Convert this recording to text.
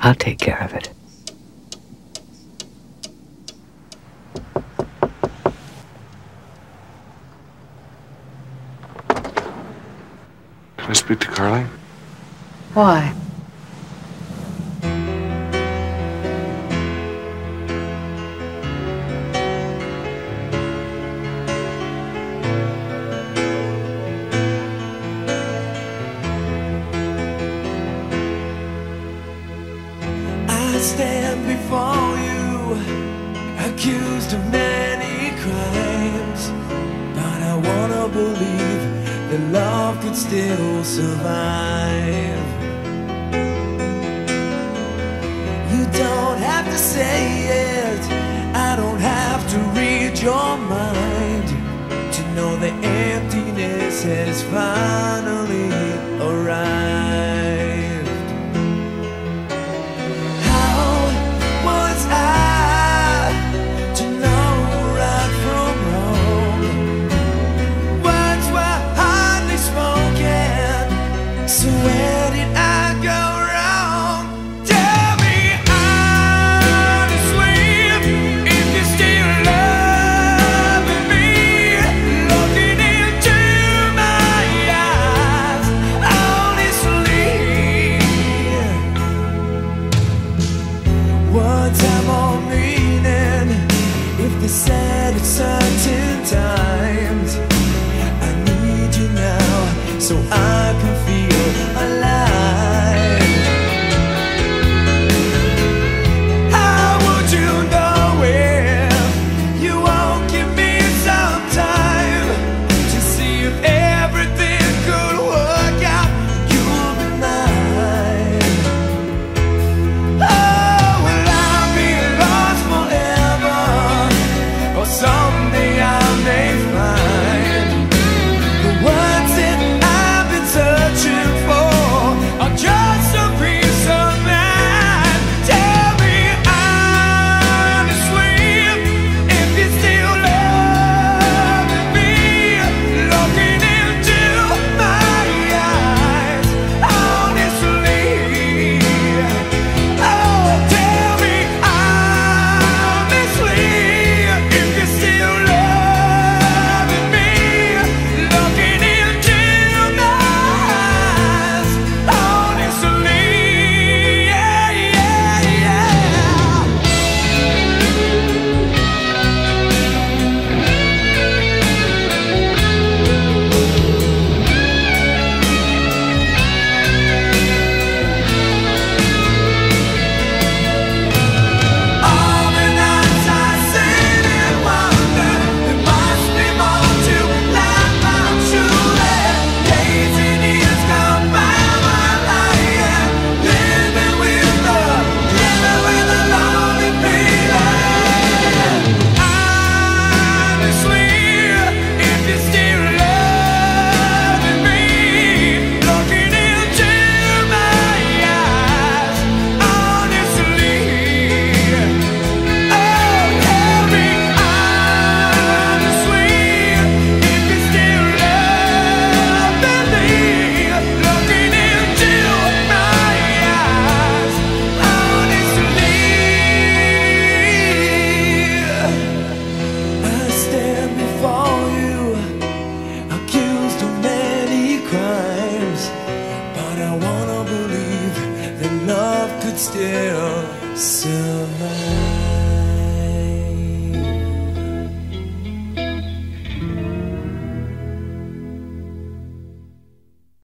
I'll take care of it. Can I speak to Carly? Why? stand before you, accused of many crimes. But I wanna believe that love could still survive. You don't have to say it, I don't have to read your mind to know the emptiness has finally arrived. say.